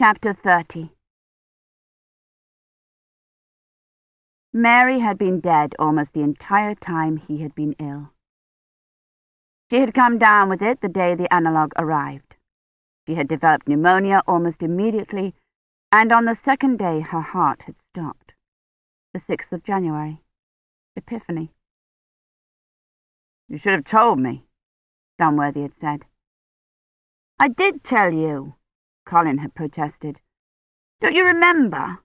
Chapter 30 Mary had been dead almost the entire time he had been ill. She had come down with it the day the analogue arrived. She had developed pneumonia almost immediately, and on the second day her heart had stopped. The 6th of January. Epiphany. You should have told me, Dunworthy had said. I did tell you, Colin had protested. Don't you remember?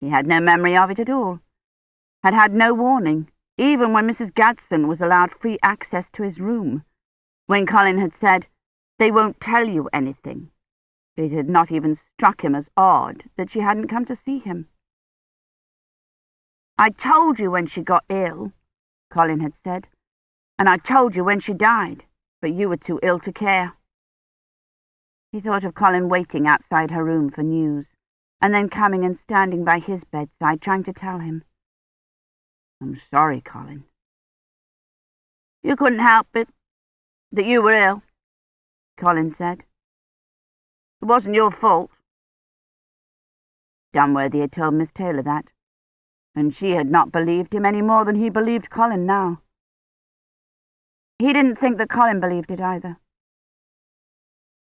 He had no memory of it at all, had had no warning, even when Mrs. Gadsden was allowed free access to his room, when Colin had said, they won't tell you anything. It had not even struck him as odd that she hadn't come to see him. I told you when she got ill, Colin had said, and I told you when she died, but you were too ill to care. He thought of Colin waiting outside her room for news and then coming and standing by his bedside, trying to tell him. I'm sorry, Colin. You couldn't help it, that you were ill, Colin said. It wasn't your fault. Dunworthy had told Miss Taylor that, and she had not believed him any more than he believed Colin now. He didn't think that Colin believed it either.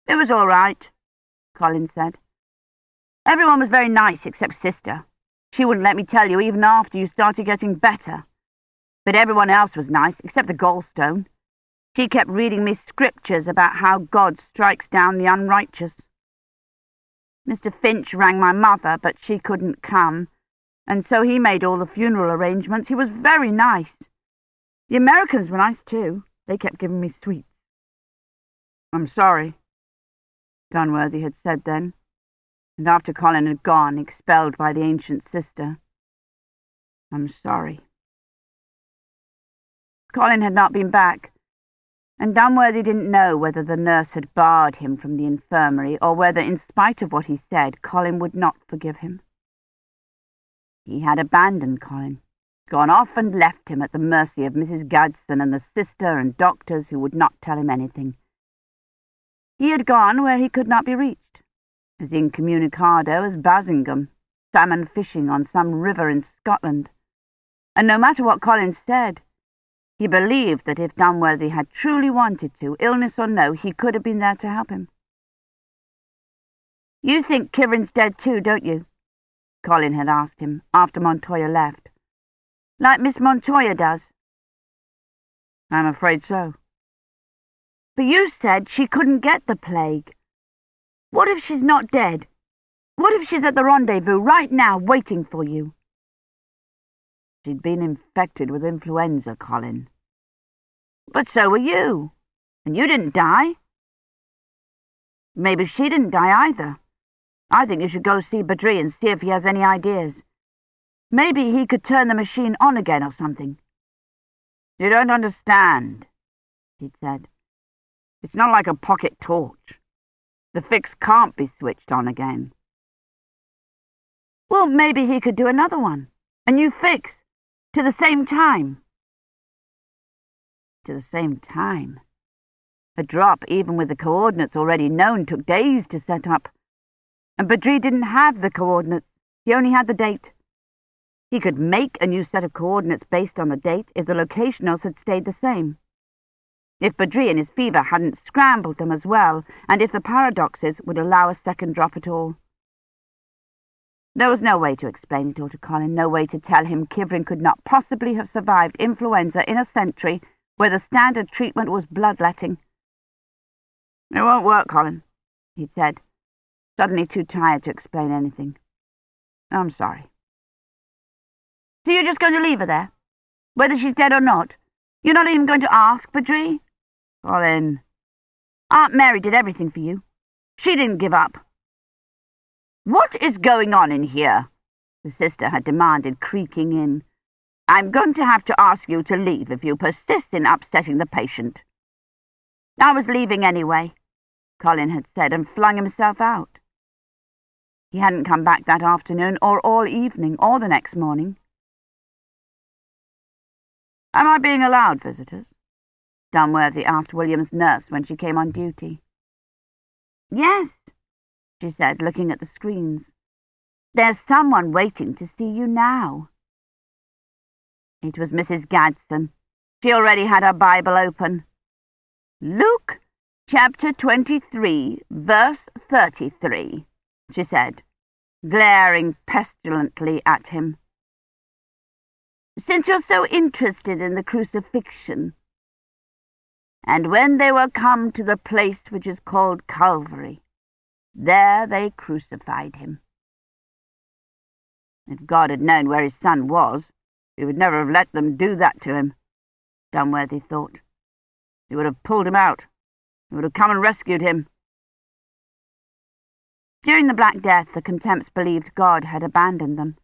It was all right, Colin said. Everyone was very nice except Sister. She wouldn't let me tell you even after you started getting better. But everyone else was nice, except the gallstone. She kept reading me scriptures about how God strikes down the unrighteous. Mr. Finch rang my mother, but she couldn't come, and so he made all the funeral arrangements. He was very nice. The Americans were nice, too. They kept giving me sweets. I'm sorry, Dunworthy had said then and after Colin had gone, expelled by the ancient sister. I'm sorry. Colin had not been back, and Dunworthy didn't know whether the nurse had barred him from the infirmary or whether, in spite of what he said, Colin would not forgive him. He had abandoned Colin, gone off and left him at the mercy of Mrs. Gadsden and the sister and doctors who would not tell him anything. He had gone where he could not be reached as incommunicado as Basingame, salmon fishing on some river in Scotland. And no matter what Collins said, he believed that if Dunworthy had truly wanted to, illness or no, he could have been there to help him. You think Kivrin's dead too, don't you? Colin had asked him after Montoya left. Like Miss Montoya does. I'm afraid so. But you said she couldn't get the plague. What if she's not dead? What if she's at the rendezvous right now, waiting for you? She'd been infected with influenza, Colin. But so were you. And you didn't die. Maybe she didn't die either. I think you should go see Badri and see if he has any ideas. Maybe he could turn the machine on again or something. You don't understand, he'd said. It's not like a pocket torch. The fix can't be switched on again. Well, maybe he could do another one. A new fix. To the same time. To the same time. A drop, even with the coordinates already known, took days to set up. And Badri didn't have the coordinates. He only had the date. He could make a new set of coordinates based on the date if the locationals had stayed the same if Badri and his fever hadn't scrambled them as well, and if the paradoxes would allow a second drop at all. There was no way to explain it all to Colin, no way to tell him Kivrin could not possibly have survived influenza in a century where the standard treatment was bloodletting. It won't work, Colin, he'd said, suddenly too tired to explain anything. I'm sorry. So you're just going to leave her there? Whether she's dead or not? You're not even going to ask Colin. Aunt Mary did everything for you. She didn't give up. What is going on in here? The sister had demanded, creaking in. I'm going to have to ask you to leave if you persist in upsetting the patient. I was leaving anyway, Colin had said, and flung himself out. He hadn't come back that afternoon, or all evening, or the next morning. Am I being allowed visitors? Dunworthy asked William's nurse when she came on duty. Yes, she said, looking at the screens. There's someone waiting to see you now. It was Mrs. Gadsden. She already had her Bible open. Luke chapter 23, verse 33, she said, glaring pestilently at him. Since you're so interested in the crucifixion, and when they were come to the place which is called Calvary, there they crucified him. If God had known where his son was, he would never have let them do that to him, Dunworthy thought. He would have pulled him out. He would have come and rescued him. During the Black Death, the Contemps believed God had abandoned them.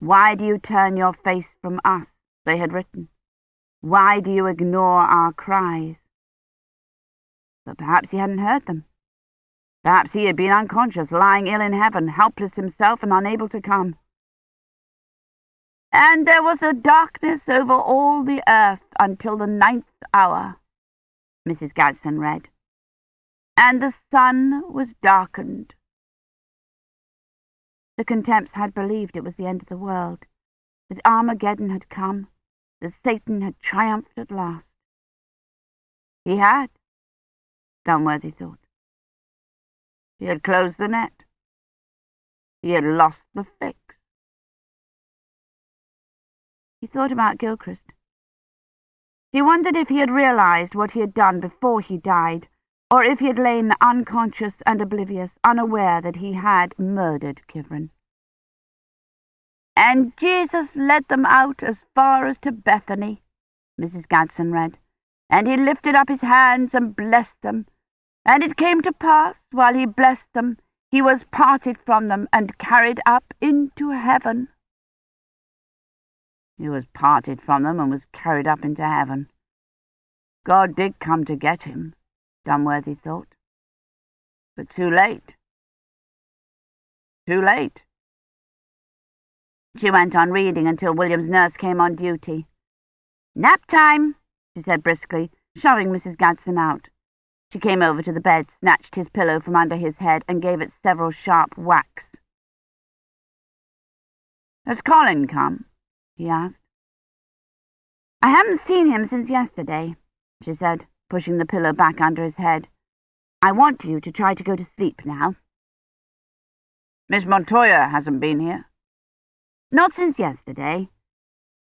Why do you turn your face from us, they had written. Why do you ignore our cries? But perhaps he hadn't heard them. Perhaps he had been unconscious, lying ill in heaven, helpless himself and unable to come. And there was a darkness over all the earth until the ninth hour, Mrs. Gadsden read. And the sun was darkened. The Contemps had believed it was the end of the world, that Armageddon had come, that Satan had triumphed at last. He had, Dunworthy thought. He had closed the net. He had lost the fix. He thought about Gilchrist. He wondered if he had realized what he had done before he died, or if he had lain unconscious and oblivious, unaware that he had murdered Kivrin. And Jesus led them out as far as to Bethany, Mrs. Gadsden read, and he lifted up his hands and blessed them. And it came to pass, while he blessed them, he was parted from them and carried up into heaven. He was parted from them and was carried up into heaven. God did come to get him, Dunworthy thought. But too late. Too late. She went on reading until William's nurse came on duty. Nap time, she said briskly, shoving Mrs. Gadsden out. She came over to the bed, snatched his pillow from under his head, and gave it several sharp whacks. Has Colin come? he asked. I haven't seen him since yesterday, she said, pushing the pillow back under his head. I want you to try to go to sleep now. Miss Montoya hasn't been here. Not since yesterday.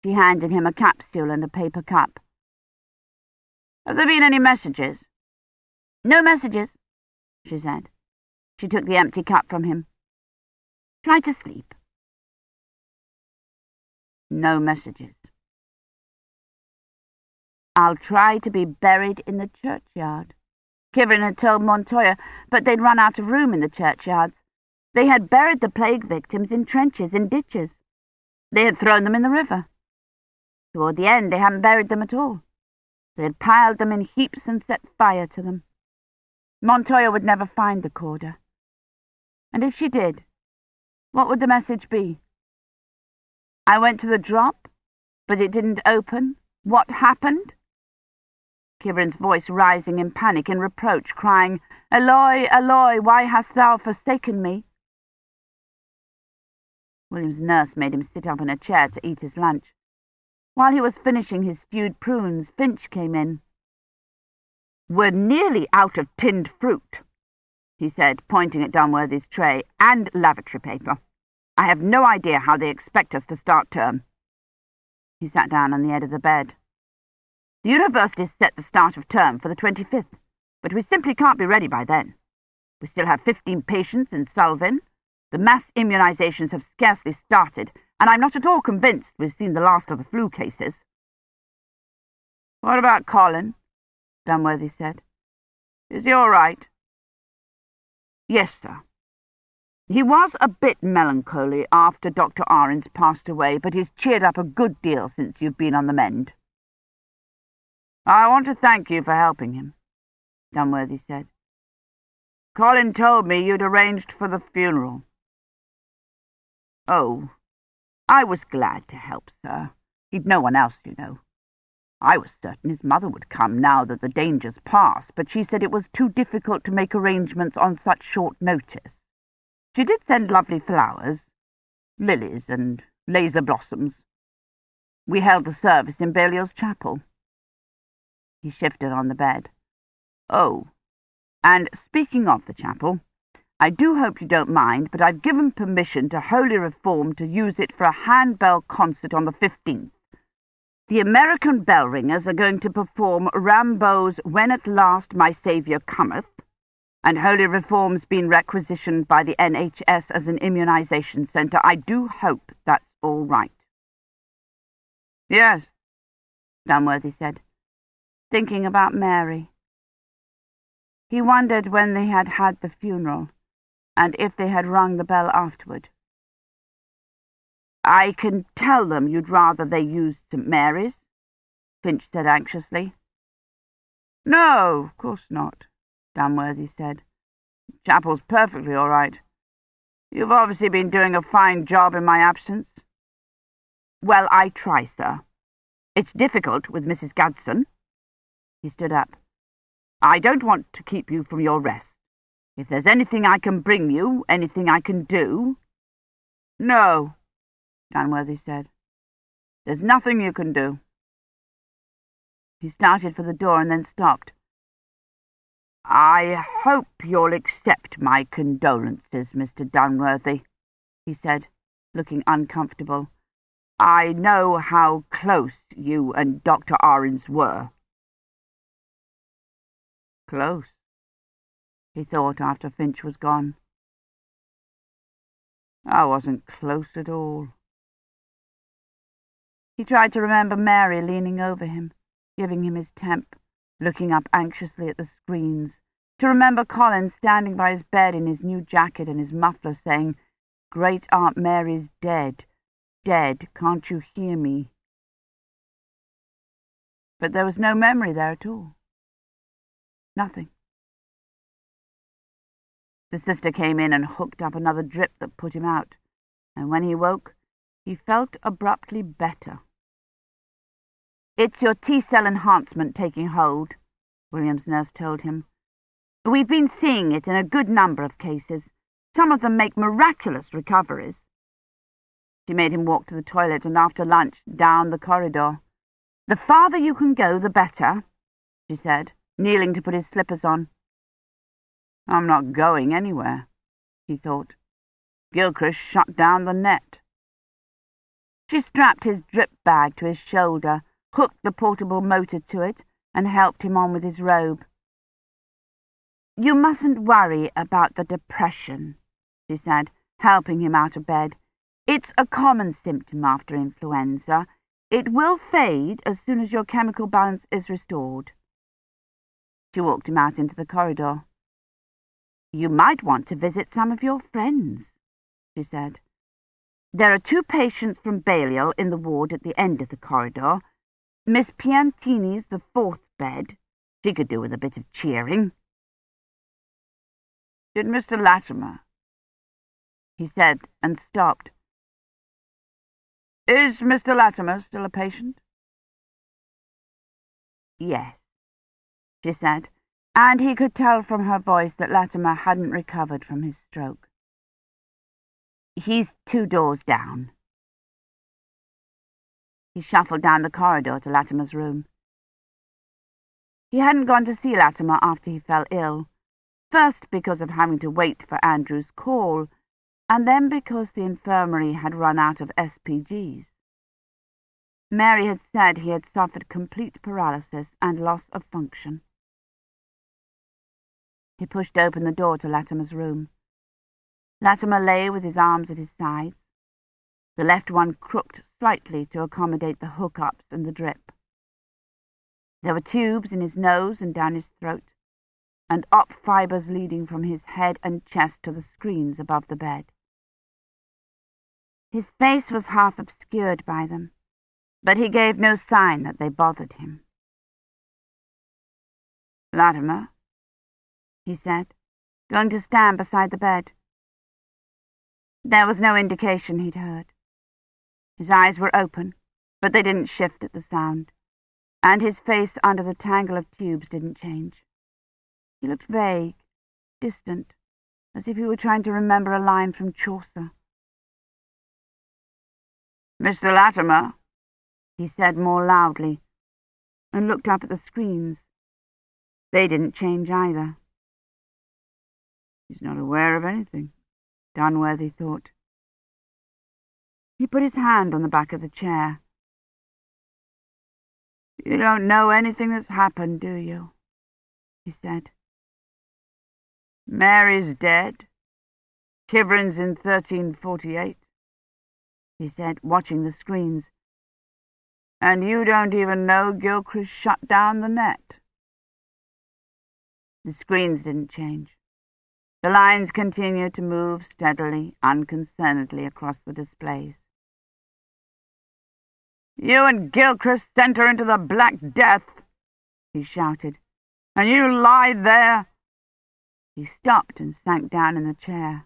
She handed him a capsule and a paper cup. Have there been any messages? No messages, she said. She took the empty cup from him. Try to sleep. No messages. I'll try to be buried in the churchyard. Kivrin had told Montoya, but they'd run out of room in the churchyards. They had buried the plague victims in trenches, in ditches. They had thrown them in the river. Toward the end, they hadn't buried them at all. They had piled them in heaps and set fire to them. Montoya would never find the corder. And if she did, what would the message be? I went to the drop, but it didn't open. What happened? Kivrin's voice rising in panic and reproach, crying, Eloi, Eloi, why hast thou forsaken me? William's nurse made him sit up in a chair to eat his lunch. While he was finishing his stewed prunes, Finch came in. We're nearly out of tinned fruit, he said, pointing at Dunworthy's tray, and lavatory paper. I have no idea how they expect us to start term. He sat down on the edge of the bed. The university's set the start of term for the 25th, but we simply can't be ready by then. We still have 15 patients in Salvin, the mass immunisations have scarcely started, and I'm not at all convinced we've seen the last of the flu cases. What about Colin? Dunworthy said. Is he all right? Yes, sir. He was a bit melancholy after Dr. Ahrens passed away, but he's cheered up a good deal since you've been on the mend. I want to thank you for helping him, Dunworthy said. Colin told me you'd arranged for the funeral. Oh, I was glad to help, sir. He'd no one else, you know. I was certain his mother would come now that the danger's past, but she said it was too difficult to make arrangements on such short notice. She did send lovely flowers, lilies and laser blossoms. We held the service in Balliol's chapel. He shifted on the bed. Oh, and speaking of the chapel, I do hope you don't mind, but I've given permission to Holy Reform to use it for a handbell concert on the 15th. The American bell ringers are going to perform Rimbaud's When at Last My Saviour Cometh, and Holy Reform's been requisitioned by the NHS as an immunization centre. I do hope that's all right. Yes, Dunworthy said, thinking about Mary. He wondered when they had had the funeral, and if they had rung the bell afterward. I can tell them you'd rather they used St. Mary's, Finch said anxiously. No, of course not, Dunworthy said. Chapel's perfectly all right. You've obviously been doing a fine job in my absence. Well, I try, sir. It's difficult with Mrs. Gadsden. He stood up. I don't want to keep you from your rest. If there's anything I can bring you, anything I can do... No, Dunworthy said. There's nothing you can do. He started for the door and then stopped. I hope you'll accept my condolences, Mr. Dunworthy, he said, looking uncomfortable. I know how close you and Dr. Ahrens were. Close, he thought after Finch was gone. I wasn't close at all. He tried to remember Mary leaning over him, giving him his temp, looking up anxiously at the screens, to remember Colin standing by his bed in his new jacket and his muffler saying, Great Aunt Mary's dead, dead, can't you hear me? But there was no memory there at all. Nothing. The sister came in and hooked up another drip that put him out, and when he woke, he felt abruptly better. It's your T-cell enhancement taking hold, William's nurse told him. We've been seeing it in a good number of cases. Some of them make miraculous recoveries. She made him walk to the toilet and after lunch down the corridor. The farther you can go, the better, she said, kneeling to put his slippers on. I'm not going anywhere, he thought. Gilchrist shut down the net. She strapped his drip bag to his shoulder hooked the portable motor to it, and helped him on with his robe. You mustn't worry about the depression, she said, helping him out of bed. It's a common symptom after influenza. It will fade as soon as your chemical balance is restored. She walked him out into the corridor. You might want to visit some of your friends, she said. There are two patients from Balliol in the ward at the end of the corridor, Miss Piantini's the fourth bed. She could do with a bit of cheering. Did Mr. Latimer? He said, and stopped. Is Mr. Latimer still a patient? Yes, she said, and he could tell from her voice that Latimer hadn't recovered from his stroke. He's two doors down. He shuffled down the corridor to Latimer's room. He hadn't gone to see Latimer after he fell ill, first because of having to wait for Andrew's call, and then because the infirmary had run out of SPGs. Mary had said he had suffered complete paralysis and loss of function. He pushed open the door to Latimer's room. Latimer lay with his arms at his sides, the left one crooked slightly to accommodate the hookups and the drip. There were tubes in his nose and down his throat, and op fibres leading from his head and chest to the screens above the bed. His face was half obscured by them, but he gave no sign that they bothered him. Latimer, he said, going to stand beside the bed. There was no indication he'd heard. His eyes were open, but they didn't shift at the sound. and his face under the tangle of tubes didn't change. He looked vague, distant, as if he were trying to remember a line from Chaucer. Mr. Latimer, he said more loudly, and looked up at the screens. They didn't change either. He's not aware of anything, Dunworthy thought. He put his hand on the back of the chair. You don't know anything that's happened, do you? he said. Mary's dead. Kivrin's in 1348, he said, watching the screens. And you don't even know Gilchrist shut down the net. The screens didn't change. The lines continued to move steadily, unconcernedly across the displays. You and Gilchrist sent her into the Black Death, he shouted. And you lied there. He stopped and sank down in the chair.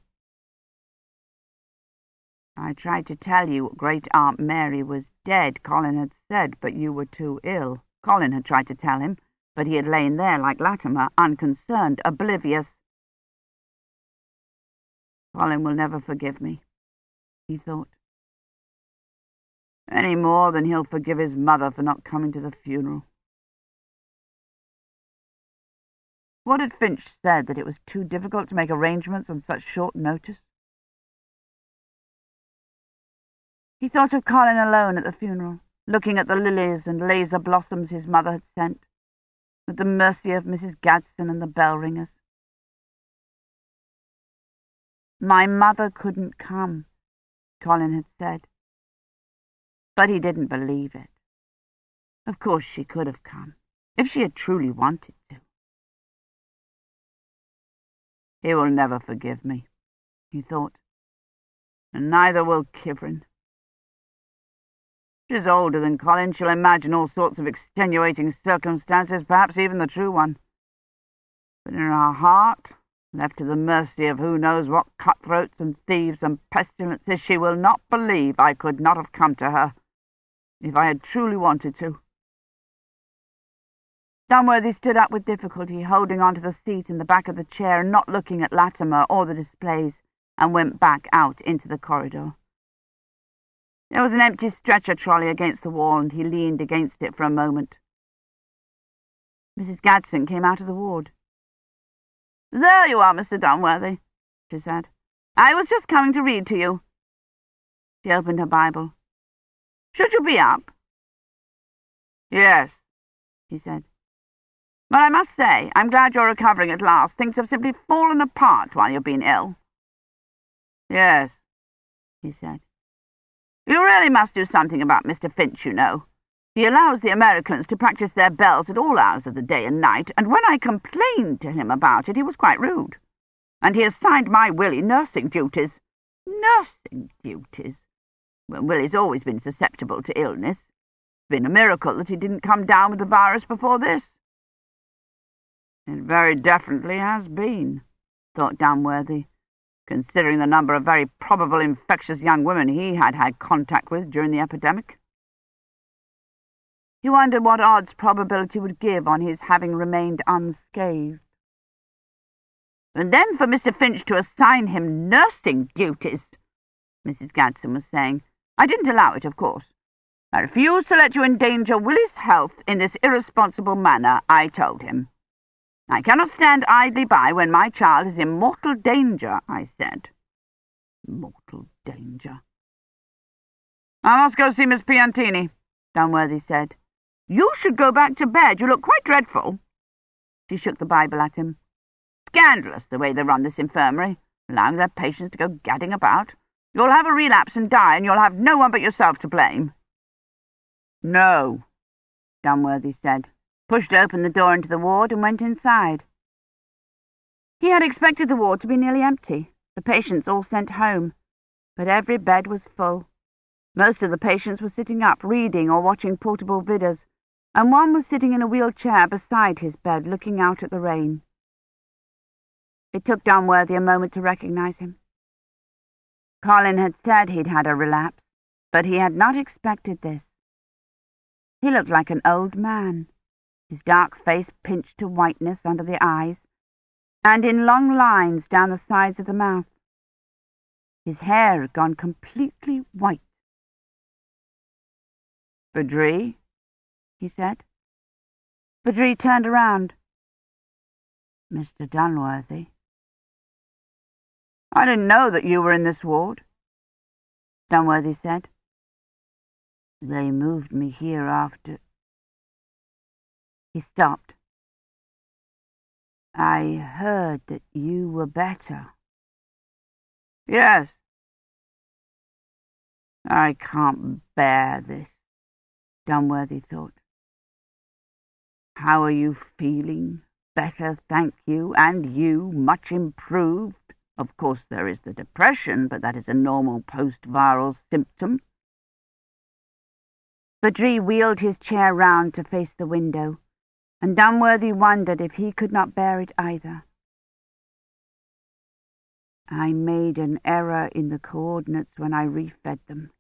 I tried to tell you Great Aunt Mary was dead, Colin had said, but you were too ill. Colin had tried to tell him, but he had lain there like Latimer, unconcerned, oblivious. Colin will never forgive me, he thought any more than he'll forgive his mother for not coming to the funeral. What had Finch said, that it was too difficult to make arrangements on such short notice? He thought of Colin alone at the funeral, looking at the lilies and laser blossoms his mother had sent, at the mercy of Mrs. Gadsden and the bell ringers. My mother couldn't come, Colin had said. But he didn't believe it. Of course she could have come, if she had truly wanted to. He will never forgive me, he thought, and neither will Kivrin. She's older than Colin. She'll imagine all sorts of extenuating circumstances, perhaps even the true one. But in her heart, left to the mercy of who knows what cutthroats and thieves and pestilences, she will not believe I could not have come to her if I had truly wanted to. Dunworthy stood up with difficulty, holding onto the seat in the back of the chair and not looking at Latimer or the displays, and went back out into the corridor. There was an empty stretcher trolley against the wall, and he leaned against it for a moment. Mrs. Gadsden came out of the ward. There you are, Mr. Dunworthy, she said. I was just coming to read to you. She opened her Bible. Should you be up? Yes, he said. Well, I must say, I'm glad you're recovering at last. Things have simply fallen apart while you've been ill. Yes, he said. You really must do something about Mr. Finch, you know. He allows the Americans to practice their bells at all hours of the day and night, and when I complained to him about it, he was quite rude. And he assigned my Willie nursing duties. Nursing duties? Well, Willie's always been susceptible to illness. It's been a miracle that he didn't come down with the virus before this. It very definitely has been, thought Dunworthy, considering the number of very probable infectious young women he had had contact with during the epidemic. He wondered what odds probability would give on his having remained unscathed. And then for Mr. Finch to assign him nursing duties, Mrs. Gadsden was saying, I didn't allow it, of course. I refuse to let you endanger Willie's health in this irresponsible manner, I told him. I cannot stand idly by when my child is in mortal danger, I said. Mortal danger. I must go see Miss Piantini, Dunworthy said. You should go back to bed. You look quite dreadful. She shook the Bible at him. Scandalous, the way they run this infirmary, allowing their patients to go gadding about. You'll have a relapse and die, and you'll have no one but yourself to blame. No, Dunworthy said, pushed open the door into the ward and went inside. He had expected the ward to be nearly empty, the patients all sent home, but every bed was full. Most of the patients were sitting up, reading or watching portable vidas, and one was sitting in a wheelchair beside his bed, looking out at the rain. It took Dunworthy a moment to recognize him. Colin had said he'd had a relapse, but he had not expected this. He looked like an old man, his dark face pinched to whiteness under the eyes, and in long lines down the sides of the mouth. His hair had gone completely white. Badri? He said. Badri turned around. Mr. Dunworthy. I didn't know that you were in this ward, Dunworthy said. They moved me here after... He stopped. I heard that you were better. Yes. I can't bear this, Dunworthy thought. How are you feeling? Better, thank you. And you, much improved? Of course there is the depression, but that is a normal post-viral symptom. Badri wheeled his chair round to face the window, and Dunworthy wondered if he could not bear it either. I made an error in the coordinates when I refed them,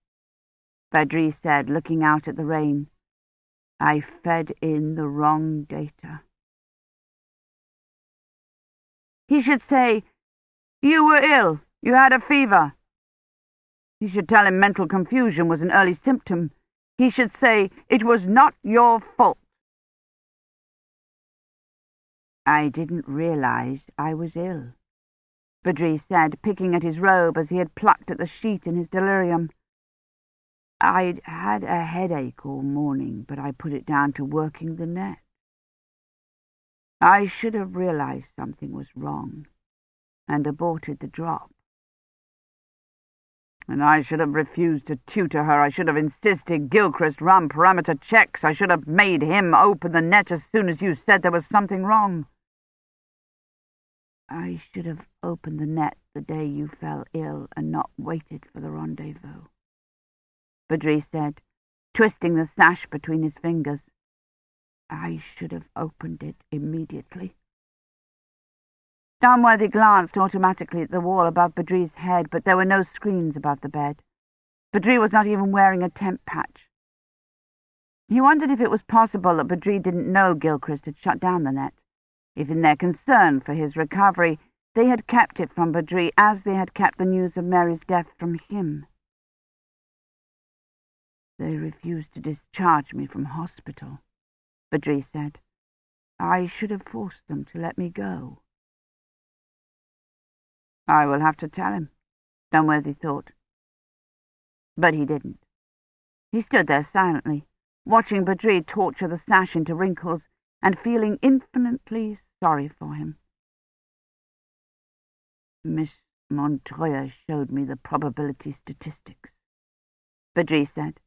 Badri said, looking out at the rain. I fed in the wrong data. He should say, you were ill, you had a fever. He should tell him mental confusion was an early symptom. He should say, it was not your fault. I didn't realize I was ill, Badri said, picking at his robe as he had plucked at the sheet in his delirium. I'd had a headache all morning, but I put it down to working the net. I should have realized something was wrong and aborted the drop. And I should have refused to tutor her. I should have insisted Gilchrist run parameter checks. I should have made him open the net as soon as you said there was something wrong. I should have opened the net the day you fell ill and not waited for the rendezvous. Badri said, twisting the sash between his fingers. I should have opened it immediately. Dunworthy glanced automatically at the wall above Badri's head, but there were no screens above the bed. Badri was not even wearing a temp patch. He wondered if it was possible that Badri didn't know Gilchrist had shut down the net, if in their concern for his recovery they had kept it from Badri as they had kept the news of Mary's death from him. They refused to discharge me from hospital, Badri said. I should have forced them to let me go. I will have to tell him, Dunworthy thought. But he didn't. He stood there silently, watching Badri torture the sash into wrinkles and feeling infinitely sorry for him. Miss Montoya showed me the probability statistics, Badri said.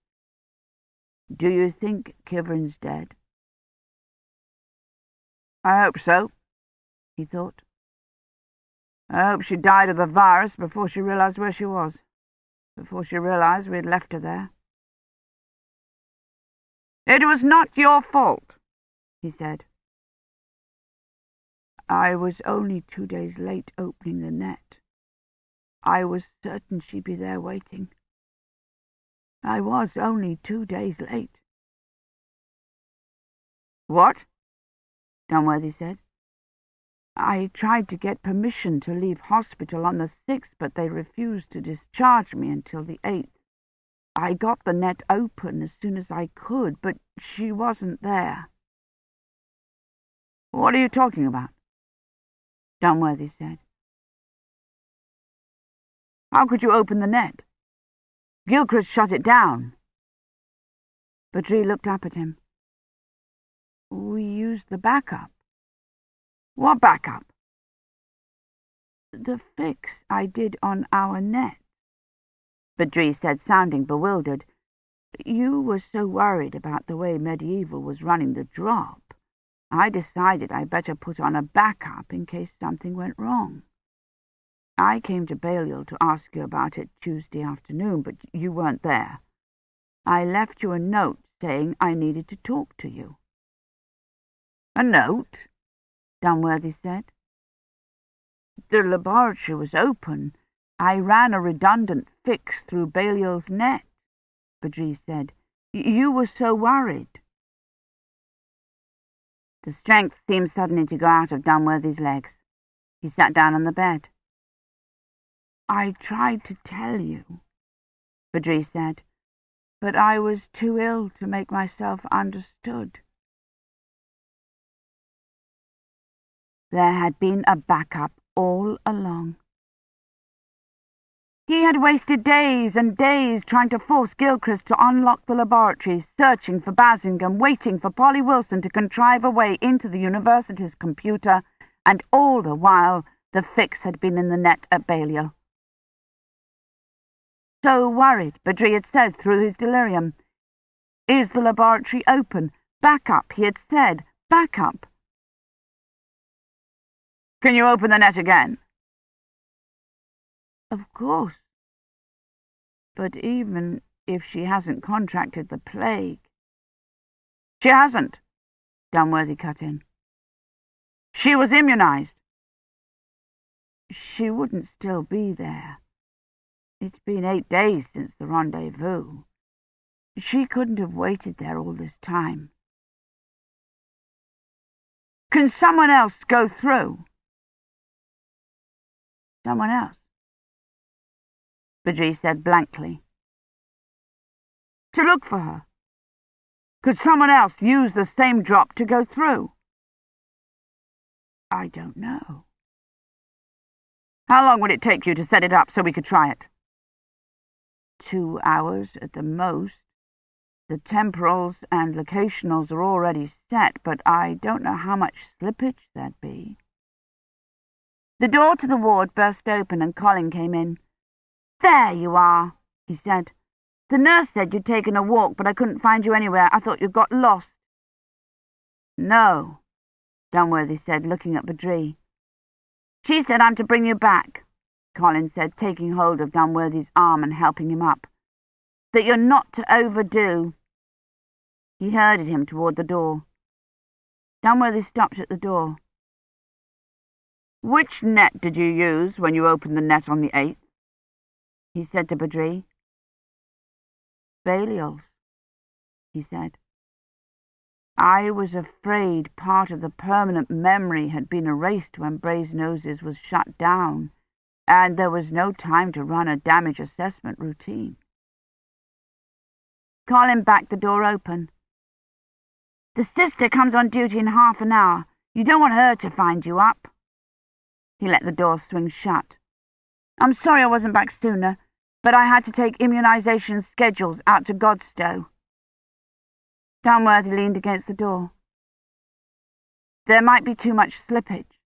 Do you think Kivrin's dead? I hope so, he thought. I hope she died of the virus before she realized where she was, before she realized we had left her there. It was not your fault, he said. I was only two days late opening the net. I was certain she'd be there waiting. I was only two days late. What? Dunworthy said. I tried to get permission to leave hospital on the 6th, but they refused to discharge me until the 8th. I got the net open as soon as I could, but she wasn't there. What are you talking about? Dunworthy said. How could you open the net? Gilchrist shut it down. Badri looked up at him. We used the backup. What backup? The fix I did on our net, Badri said, sounding bewildered. You were so worried about the way Medieval was running the drop. I decided I'd better put on a backup in case something went wrong. I came to Balliol to ask you about it Tuesday afternoon, but you weren't there. I left you a note saying I needed to talk to you. A note? Dunworthy said. The laboratory was open. I ran a redundant fix through Balliol's net, Badri said. You were so worried. The strength seemed suddenly to go out of Dunworthy's legs. He sat down on the bed. I tried to tell you, Badri said, but I was too ill to make myself understood. There had been a backup all along. He had wasted days and days trying to force Gilchrist to unlock the laboratory, searching for Basingame, waiting for Polly Wilson to contrive a way into the university's computer, and all the while the fix had been in the net at Balliol. So worried, Badri had said through his delirium. Is the laboratory open? Back up, he had said. Back up. Can you open the net again? Of course. But even if she hasn't contracted the plague... She hasn't, Dunworthy cut in. She was immunized. She wouldn't still be there. It's been eight days since the rendezvous. She couldn't have waited there all this time. Can someone else go through? Someone else? Badri said blankly. To look for her. Could someone else use the same drop to go through? I don't know. How long would it take you to set it up so we could try it? Two hours at the most. The temporals and locationals are already set, but I don't know how much slippage there'd be. The door to the ward burst open and Colin came in. There you are, he said. The nurse said you'd taken a walk, but I couldn't find you anywhere. I thought you'd got lost. No, Dunworthy said, looking at Badri. She said I'm to bring you back, Colin said, taking hold of Dunworthy's arm and helping him up. That you're not to overdo. He herded him toward the door. Dunworthy stopped at the door. Which net did you use when you opened the net on the 8th? He said to Badri. Balliol's, he said. I was afraid part of the permanent memory had been erased when Brasenose's was shut down, and there was no time to run a damage assessment routine. Colin backed the door open. The sister comes on duty in half an hour. You don't want her to find you up. He let the door swing shut. I'm sorry I wasn't back sooner, but I had to take immunization schedules out to Godstow. Dunworthy leaned against the door. There might be too much slippage,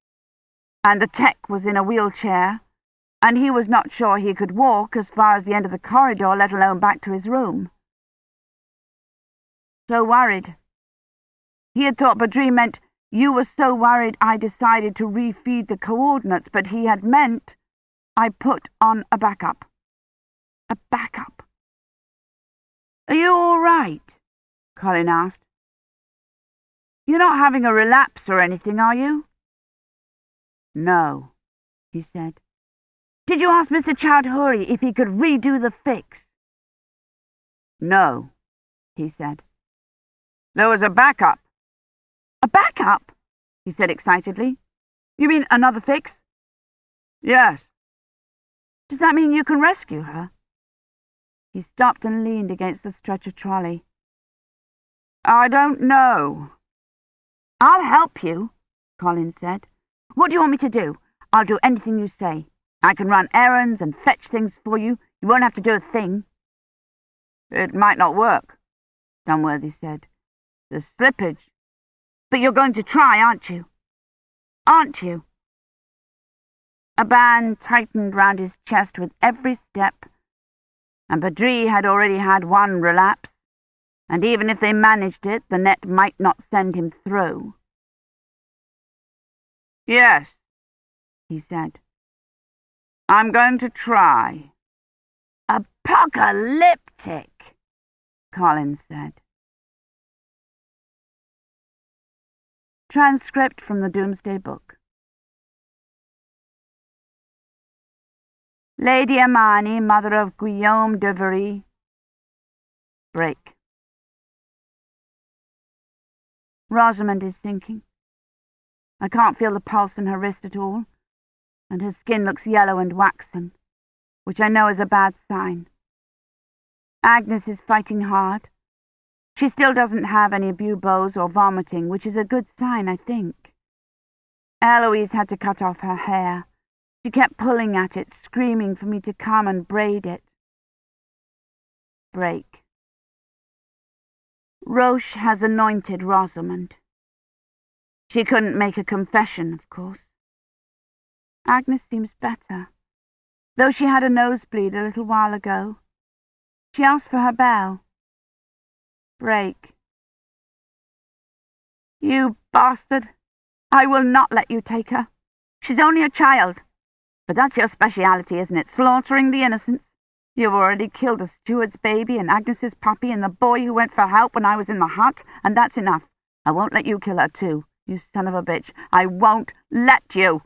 and the tech was in a wheelchair, and he was not sure he could walk as far as the end of the corridor, let alone back to his room. So worried. He had thought Badri meant, you were so worried I decided to refeed the coordinates, but he had meant I put on a backup. A backup. Are you all right? Colin asked. You're not having a relapse or anything, are you? No, he said. Did you ask Mr. Chaudhuri if he could redo the fix? No, he said. There was a backup. A backup? he said excitedly. You mean another fix? Yes. Does that mean you can rescue her? He stopped and leaned against the stretcher trolley. I don't know. I'll help you, Colin said. What do you want me to do? I'll do anything you say. I can run errands and fetch things for you. You won't have to do a thing. It might not work, Dunworthy said. The slippage. But you're going to try, aren't you? Aren't you? A band tightened round his chest with every step, and Badri had already had one relapse and even if they managed it, the net might not send him through. Yes, he said. I'm going to try. Apocalyptic, Colin said. Transcript from the Doomsday Book. Lady Imeyne, mother of Guillaume D'Iverie. Break. Rosamond is sinking. I can't feel the pulse in her wrist at all, and her skin looks yellow and waxen, which I know is a bad sign. Agnes is fighting hard. She still doesn't have any buboes or vomiting, which is a good sign, I think. Eloise had to cut off her hair. She kept pulling at it, screaming for me to come and braid it. Break. Roche has anointed Rosamond. She couldn't make a confession, of course. Agnes seems better, though she had a nosebleed a little while ago. She asked for her bell. Break. You bastard! I will not let you take her. She's only a child. But that's your speciality, isn't it? Slaughtering the innocents. You've already killed the steward's baby and Agnes's puppy and the boy who went for help when I was in the hut, and that's enough. I won't let you kill her too, you son of a bitch. I won't let you.